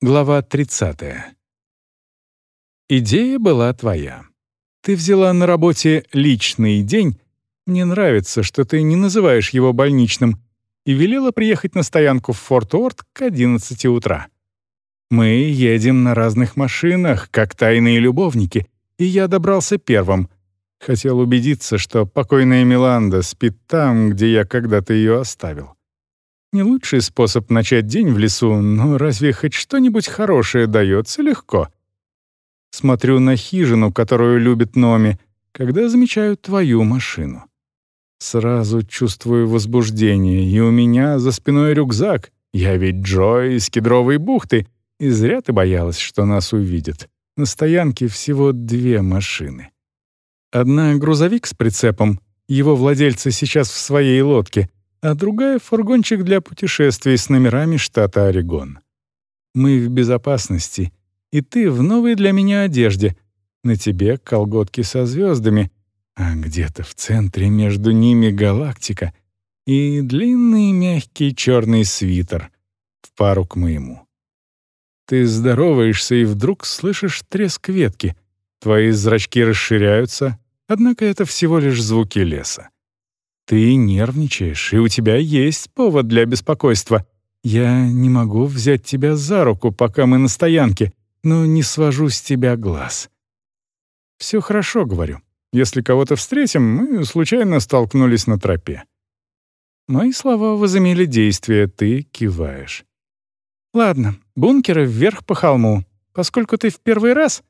Глава 30. Идея была твоя. Ты взяла на работе личный день, мне нравится, что ты не называешь его больничным, и велела приехать на стоянку в Форт Уорд к 11 утра. Мы едем на разных машинах, как тайные любовники, и я добрался первым. Хотел убедиться, что покойная Миланда спит там, где я когда-то ее оставил. Не лучший способ начать день в лесу, но разве хоть что-нибудь хорошее дается легко? Смотрю на хижину, которую любит Номи, когда замечаю твою машину. Сразу чувствую возбуждение, и у меня за спиной рюкзак. Я ведь Джо из Кедровой бухты, и зря ты боялась, что нас увидят. На стоянке всего две машины. Одна — грузовик с прицепом, его владельцы сейчас в своей лодке — а другая — фургончик для путешествий с номерами штата Орегон. Мы в безопасности, и ты в новой для меня одежде. На тебе колготки со звездами, а где-то в центре между ними галактика и длинный мягкий черный свитер в пару к моему. Ты здороваешься и вдруг слышишь треск ветки. Твои зрачки расширяются, однако это всего лишь звуки леса. Ты нервничаешь, и у тебя есть повод для беспокойства. Я не могу взять тебя за руку, пока мы на стоянке, но не свожу с тебя глаз. Все хорошо, говорю. Если кого-то встретим, мы случайно столкнулись на тропе. Мои слова возымели действие, ты киваешь. Ладно, бункеры вверх по холму. Поскольку ты в первый раз...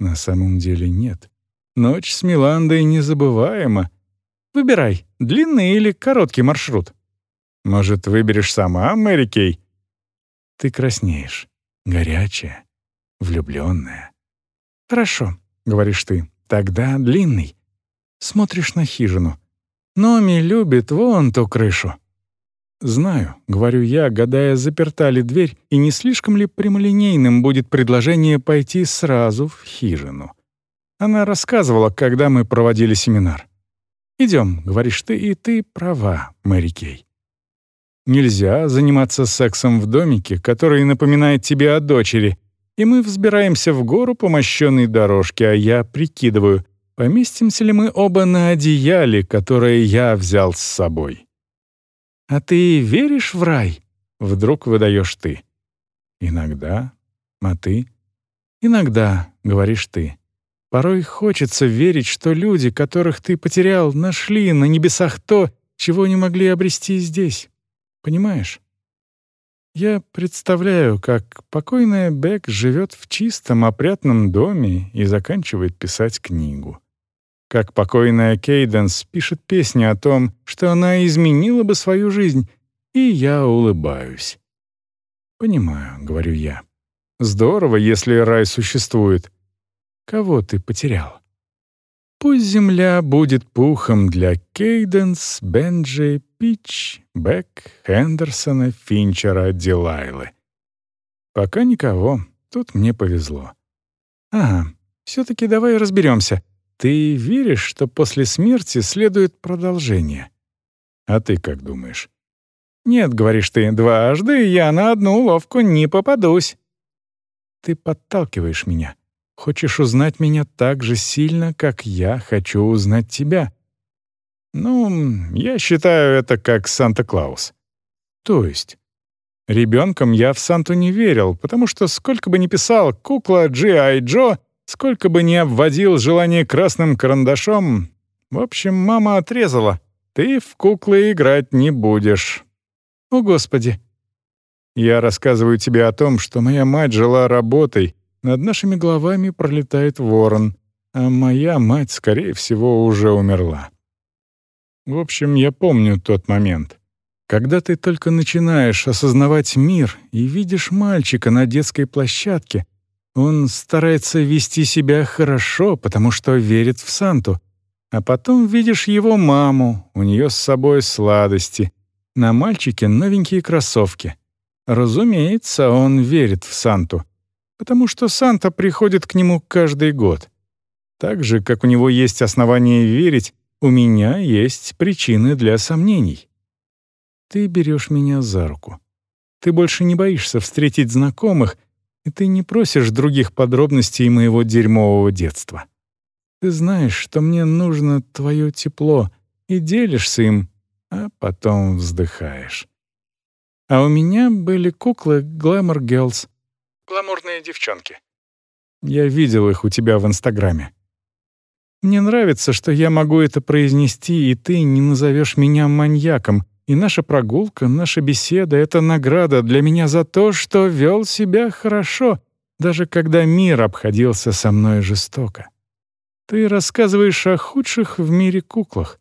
На самом деле нет. Ночь с Миландой незабываема. Выбирай, длинный или короткий маршрут. Может, выберешь сама, Мэри Кей? Ты краснеешь, горячая, влюбленная. Хорошо, говоришь ты, тогда длинный. Смотришь на хижину. Номи любит вон ту крышу. «Знаю», — говорю я, гадая, заперта ли дверь, и не слишком ли прямолинейным будет предложение пойти сразу в хижину. Она рассказывала, когда мы проводили семинар. «Идем», — говоришь ты, и ты права, Мэри Кей. Нельзя заниматься сексом в домике, который напоминает тебе о дочери, и мы взбираемся в гору по мощенной дорожке, а я прикидываю, поместимся ли мы оба на одеяле, которое я взял с собой. «А ты веришь в рай?» — вдруг выдаешь ты. «Иногда. А ты?» «Иногда», — говоришь ты. Порой хочется верить, что люди, которых ты потерял, нашли на небесах то, чего не могли обрести здесь. Понимаешь? Я представляю, как покойная Бек живет в чистом, опрятном доме и заканчивает писать книгу. Как покойная Кейденс пишет песни о том, что она изменила бы свою жизнь, и я улыбаюсь. «Понимаю», — говорю я. «Здорово, если рай существует. Кого ты потерял? Пусть земля будет пухом для Кейденс, Бенджи, Пич, Бек, Хендерсона, Финчера, Дилайлы. Пока никого, тут мне повезло. Ага, все-таки давай разберемся. Ты веришь, что после смерти следует продолжение? А ты как думаешь? Нет, говоришь ты, дважды я на одну уловку не попадусь. Ты подталкиваешь меня. Хочешь узнать меня так же сильно, как я хочу узнать тебя? Ну, я считаю это как Санта-Клаус. То есть? Ребенком я в Санту не верил, потому что сколько бы ни писал кукла G.I. Джо, сколько бы ни обводил желание красным карандашом, в общем, мама отрезала. Ты в куклы играть не будешь. О, Господи! Я рассказываю тебе о том, что моя мать жила работой, над нашими головами пролетает ворон, а моя мать, скорее всего, уже умерла. В общем, я помню тот момент. Когда ты только начинаешь осознавать мир и видишь мальчика на детской площадке, он старается вести себя хорошо, потому что верит в Санту. А потом видишь его маму, у нее с собой сладости. На мальчике новенькие кроссовки. Разумеется, он верит в Санту потому что Санта приходит к нему каждый год. Так же, как у него есть основания верить, у меня есть причины для сомнений. Ты берешь меня за руку. Ты больше не боишься встретить знакомых, и ты не просишь других подробностей моего дерьмового детства. Ты знаешь, что мне нужно твое тепло, и делишься им, а потом вздыхаешь. А у меня были куклы Glamour Girls. Гламурные девчонки. Я видел их у тебя в Инстаграме. Мне нравится, что я могу это произнести, и ты не назовешь меня маньяком, и наша прогулка, наша беседа — это награда для меня за то, что вел себя хорошо, даже когда мир обходился со мной жестоко. Ты рассказываешь о худших в мире куклах.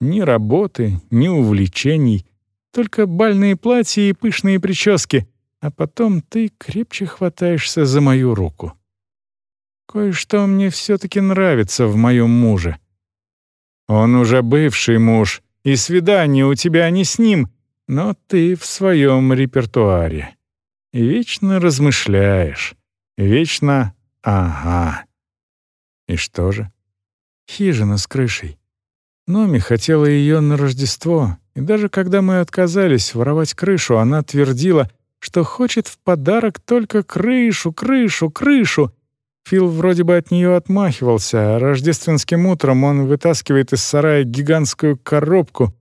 Ни работы, ни увлечений, только бальные платья и пышные прически, а потом ты крепче хватаешься за мою руку. Кое-что мне все-таки нравится в моем муже. Он уже бывший муж, и свидание у тебя не с ним, но ты в своем репертуаре. Вечно размышляешь, вечно «ага». И что же? Хижина с крышей. Номи хотела ее на Рождество, и даже когда мы отказались воровать крышу, она твердила, что хочет в подарок только крышу, крышу, крышу. Фил вроде бы от нее отмахивался, а рождественским утром он вытаскивает из сарая гигантскую коробку.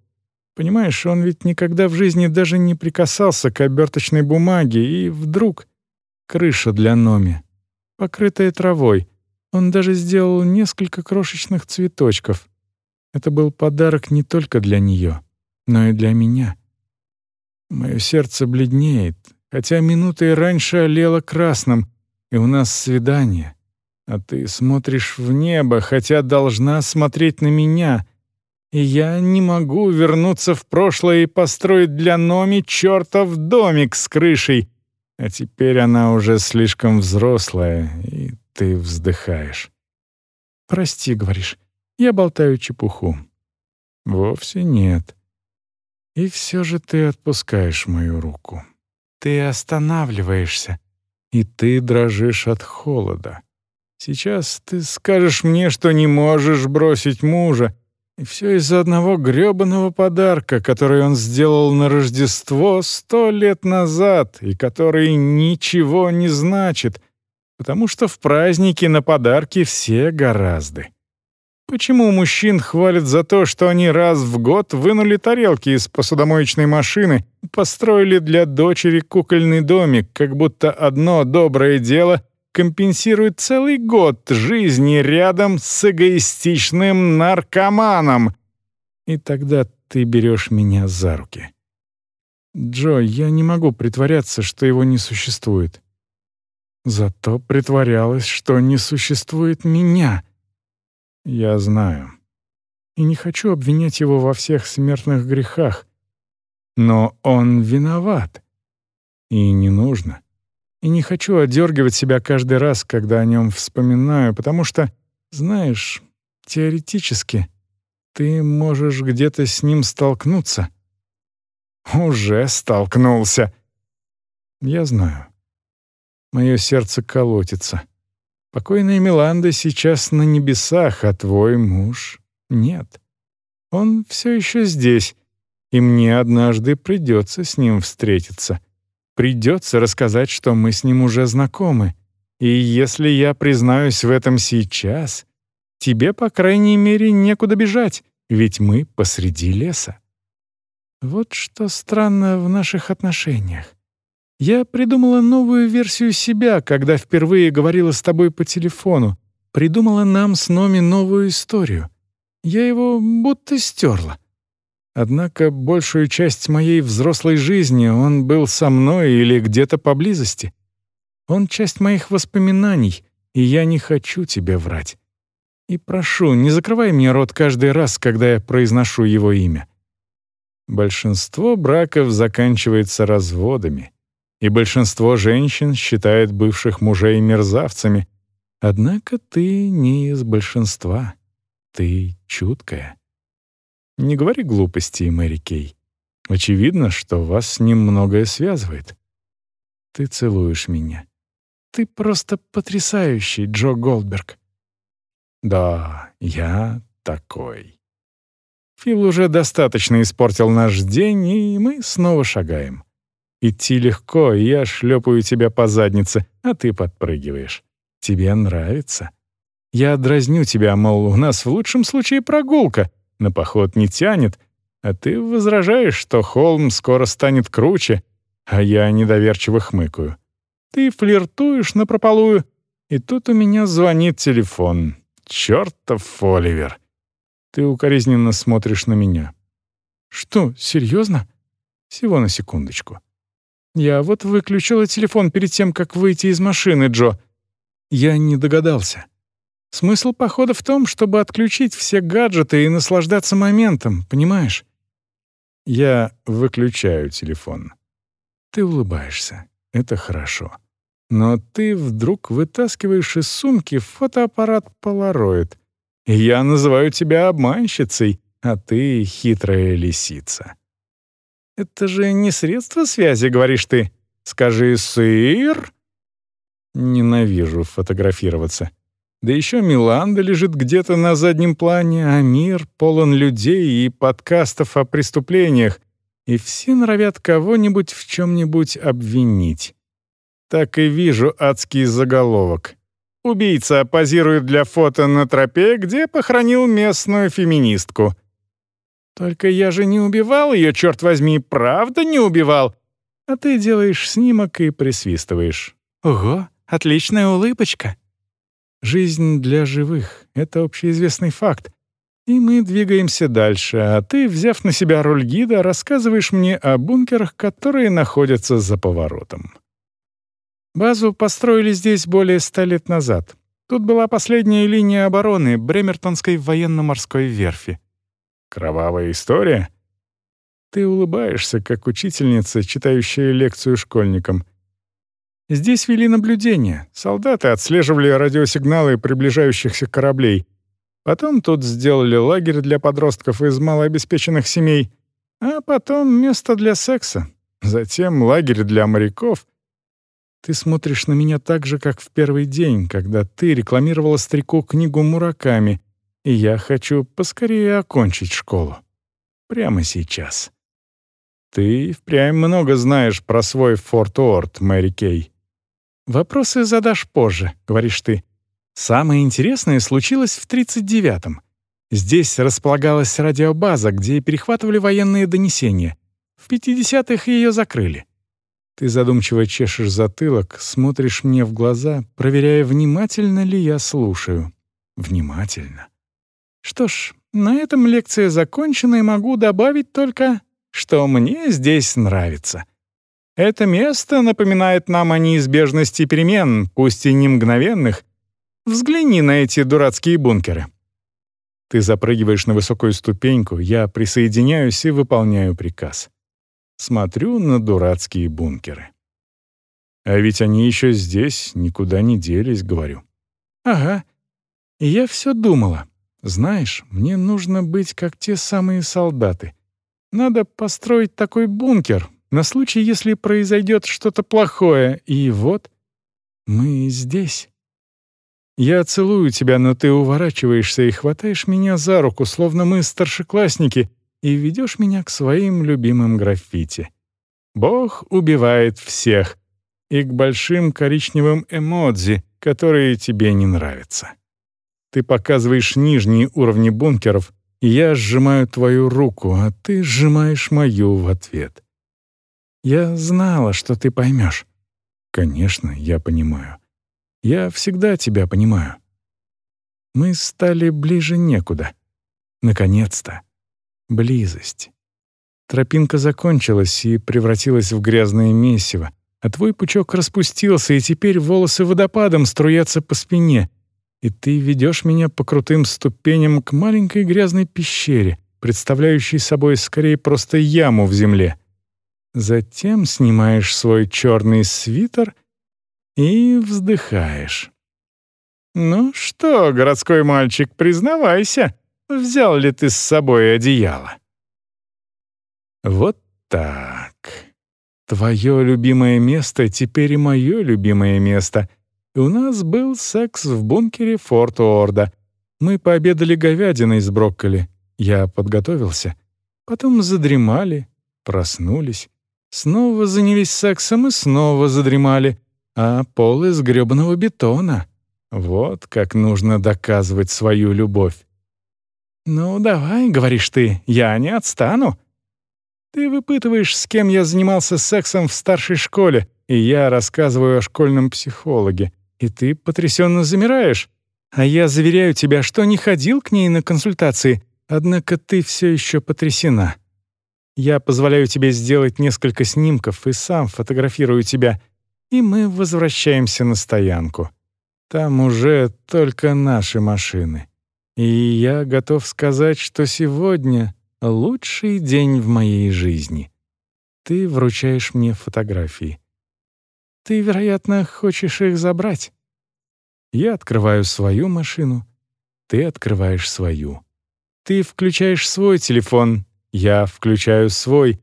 Понимаешь, он ведь никогда в жизни даже не прикасался к оберточной бумаге, и вдруг крыша для Номи, покрытая травой — он даже сделал несколько крошечных цветочков. Это был подарок не только для нее, но и для меня. Мое сердце бледнеет, хотя минутой раньше олело красным, и у нас свидание. А ты смотришь в небо, хотя должна смотреть на меня. И я не могу вернуться в прошлое и построить для Номи чертов домик с крышей. А теперь она уже слишком взрослая, и ты вздыхаешь. «Прости», — говоришь, — «я болтаю чепуху». Вовсе нет. И все же ты отпускаешь мою руку. Ты останавливаешься, и ты дрожишь от холода. Сейчас ты скажешь мне, что не можешь бросить мужа, и все из-за одного грёбаного подарка, который он сделал на Рождество сто лет назад и который ничего не значит, потому что в праздники на подарки все гораздо. Почему мужчин хвалят за то, что они раз в год вынули тарелки из посудомоечной машины и построили для дочери кукольный домик, как будто одно доброе дело компенсирует целый год жизни рядом с эгоистичным наркоманом? И тогда ты берешь меня за руки. Джо, я не могу притворяться, что его не существует. Зато притворялась, что не существует меня. Я знаю. И не хочу обвинять его во всех смертных грехах. Но он виноват. И не нужно. И не хочу одергивать себя каждый раз, когда о нем вспоминаю, потому что, знаешь, теоретически ты можешь где-то с ним столкнуться. Уже столкнулся. Я знаю. Мое сердце колотится. Покойная Миланда сейчас на небесах, а твой муж — нет. Он все еще здесь, и мне однажды придется с ним встретиться. Придется рассказать, что мы с ним уже знакомы. И если я признаюсь в этом сейчас, тебе, по крайней мере, некуда бежать, ведь мы посреди леса. Вот что странно в наших отношениях. Я придумала новую версию себя, когда впервые говорила с тобой по телефону. Придумала нам с Номи новую историю. Я его будто стерла. Однако большую часть моей взрослой жизни он был со мной или где-то поблизости. Он часть моих воспоминаний, и я не хочу тебе врать. И прошу, не закрывай мне рот каждый раз, когда я произношу его имя. Большинство браков заканчивается разводами — и большинство женщин считает бывших мужей мерзавцами. Однако ты не из большинства. Ты чуткая. Не говори глупостей, Мэри Кей. Очевидно, что вас с ним многое связывает. Ты целуешь меня. Ты просто потрясающий, Джо Голдберг. Да, я такой. Фил уже достаточно испортил наш день, и мы снова шагаем. Идти легко, я шлепаю тебя по заднице, а ты подпрыгиваешь. Тебе нравится. Я дразню тебя, мол, у нас в лучшем случае прогулка, на поход не тянет, а ты возражаешь, что холм скоро станет круче, а я недоверчиво хмыкаю. Ты флиртуешь напропалую, и тут у меня звонит телефон. Чёртов Оливер. Ты укоризненно смотришь на меня. Что, серьезно? Всего на секундочку. Я вот выключила телефон перед тем, как выйти из машины, Джо. Я не догадался. Смысл похода в том, чтобы отключить все гаджеты и наслаждаться моментом, понимаешь? Я выключаю телефон. Ты улыбаешься. Это хорошо. Но ты вдруг вытаскиваешь из сумки фотоаппарат Polaroid. Я называю тебя обманщицей, а ты хитрая лисица. Это же не средство связи, говоришь ты. Скажи «сыр». Ненавижу фотографироваться. Да еще Миланда лежит где-то на заднем плане, а мир полон людей и подкастов о преступлениях, и все норовят кого-нибудь в чем-нибудь обвинить. Так и вижу адский заголовок. Убийца позирует для фото на тропе, где похоронил местную феминистку. Только я же не убивал ее, черт возьми, правда не убивал. А ты делаешь снимок и присвистываешь. Ого, отличная улыбочка. Жизнь для живых — это общеизвестный факт. И мы двигаемся дальше, а ты, взяв на себя роль гида, рассказываешь мне о бункерах, которые находятся за поворотом. Базу построили здесь более ста лет назад. Тут была последняя линия обороны Бремертонской военно-морской верфи. Кровавая история? Ты улыбаешься, как учительница, читающая лекцию школьникам. Здесь вели наблюдение. Солдаты отслеживали радиосигналы приближающихся кораблей. Потом тут сделали лагерь для подростков из малообеспеченных семей. А потом место для секса. Затем лагерь для моряков. Ты смотришь на меня так же, как в первый день, когда ты рекламировала старику книгу Мураками, и я хочу поскорее окончить школу. Прямо сейчас. Ты впрямь много знаешь про свой Форт Уорд, Мэри Кей. Вопросы задашь позже, говоришь ты. Самое интересное случилось в 39-м. Здесь располагалась радиобаза, где перехватывали военные донесения. В 50-х ее закрыли. Ты задумчиво чешешь затылок, смотришь мне в глаза, проверяя, внимательно ли я слушаю. Внимательно. Что ж, на этом лекция закончена, и могу добавить только, что мне здесь нравится. Это место напоминает нам о неизбежности перемен, пусть и не мгновенных. Взгляни на эти дурацкие бункеры. Ты запрыгиваешь на высокую ступеньку, я присоединяюсь и выполняю приказ. Смотрю на дурацкие бункеры. А ведь они еще здесь, никуда не делись, говорю. Ага. Я все думала. Знаешь, мне нужно быть как те самые солдаты. Надо построить такой бункер на случай, если произойдет что-то плохое. И вот мы здесь. Я целую тебя, но ты уворачиваешься и хватаешь меня за руку, словно мы старшеклассники, и ведешь меня к своим любимым граффити. Бог убивает всех. И к большим коричневым эмодзи, которые тебе не нравятся. Ты показываешь нижние уровни бункеров, и я сжимаю твою руку, а ты сжимаешь мою в ответ. Я знала, что ты поймешь. Конечно, я понимаю. Я всегда тебя понимаю. Мы стали ближе некуда. Наконец-то. Близость. Тропинка закончилась и превратилась в грязное месиво, а твой пучок распустился, и теперь волосы водопадом струятся по спине, и ты ведешь меня по крутым ступеням к маленькой грязной пещере, представляющей собой скорее просто яму в земле. Затем снимаешь свой черный свитер и вздыхаешь. «Ну что, городской мальчик, признавайся, взял ли ты с собой одеяло?» Вот так. Твое любимое место теперь и мое любимое место — у нас был секс в бункере Форт Уорда. Мы пообедали говядиной с брокколи. Я подготовился. Потом задремали, проснулись. Снова занялись сексом и снова задремали, а пол из грёбаного бетона. Вот как нужно доказывать свою любовь. «Ну, давай», — говоришь ты, — «я не отстану». Ты выпытываешь, с кем я занимался сексом в старшей школе, и я рассказываю о школьном психологе, и ты потрясенно замираешь. А я заверяю тебя, что не ходил к ней на консультации, однако ты все еще потрясена. Я позволяю тебе сделать несколько снимков и сам фотографирую тебя, и мы возвращаемся на стоянку. Там уже только наши машины. И я готов сказать, что сегодня лучший день в моей жизни. Ты вручаешь мне фотографии. Ты, вероятно, хочешь их забрать. Я открываю свою машину, ты открываешь свою. Ты включаешь свой телефон, я включаю свой,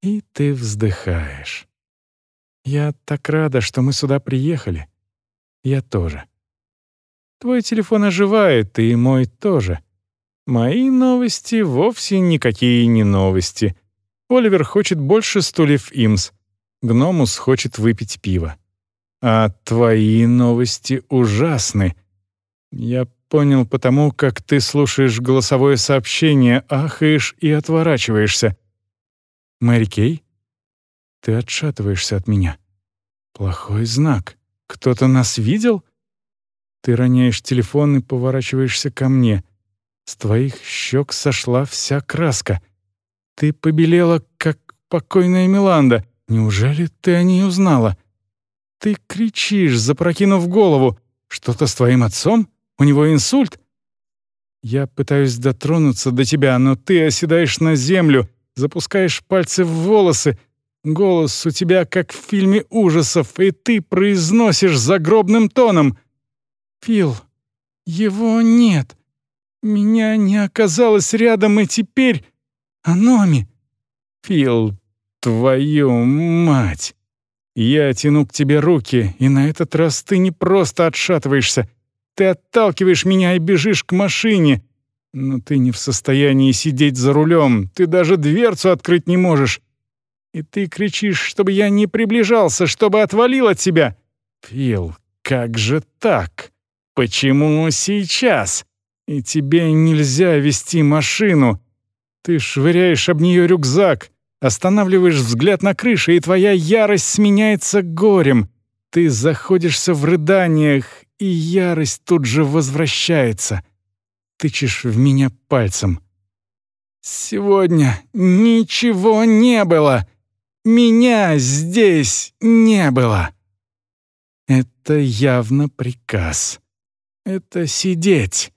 и ты вздыхаешь. Я так рада, что мы сюда приехали. Я тоже. Твой телефон оживает, и мой тоже. Мои новости вовсе никакие не новости. Оливер хочет больше стульев Имс. Гномус хочет выпить пиво. А твои новости ужасны. Я понял потому, как ты слушаешь голосовое сообщение, ахаешь и отворачиваешься. Мэри Кей? Ты отшатываешься от меня. Плохой знак. Кто-то нас видел? Ты роняешь телефон и поворачиваешься ко мне. С твоих щек сошла вся краска. Ты побелела, как покойная Миланда. Неужели ты о ней узнала? Ты кричишь, запрокинув голову. Что-то с твоим отцом? У него инсульт? Я пытаюсь дотронуться до тебя, но ты оседаешь на землю, запускаешь пальцы в волосы. Голос у тебя как в фильме ужасов, и ты произносишь загробным тоном. «Фил, его нет. Меня не оказалось рядом, и теперь... Аноми. Фил, твою мать!» Я тяну к тебе руки, и на этот раз ты не просто отшатываешься. Ты отталкиваешь меня и бежишь к машине. Но ты не в состоянии сидеть за рулем, ты даже дверцу открыть не можешь. И ты кричишь, чтобы я не приближался, чтобы отвалил от тебя. Фил, как же так? Почему сейчас? И тебе нельзя вести машину. Ты швыряешь об нее рюкзак, Останавливаешь взгляд на крыше, и твоя ярость сменяется горем. Ты заходишься в рыданиях, и ярость тут же возвращается. Тычешь в меня пальцем. «Сегодня ничего не было! Меня здесь не было!» Это явно приказ. Это сидеть.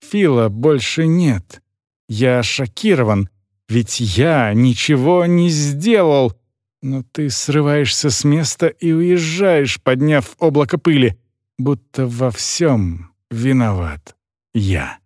Фила больше нет. Я шокирован. Ведь я ничего не сделал. Но ты срываешься с места и уезжаешь, подняв облако пыли, будто во всем виноват я.